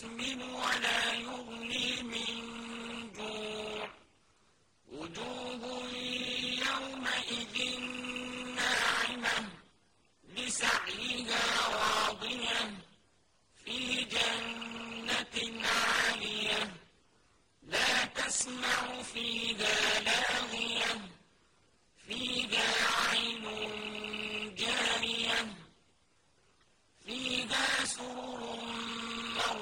يسمن ولا يغني من جوع. وجوه يومئذ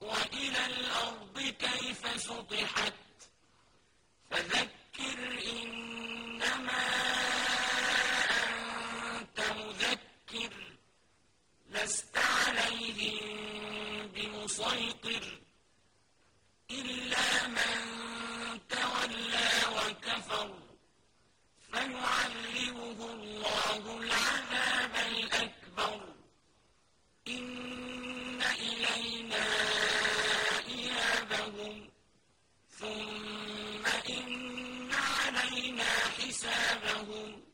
وإلى الأرض كيف سطحت؟ فذكر إنما أنت مذكر لست عليهم بمسيطر إلا من ثم إن علينا حسابهم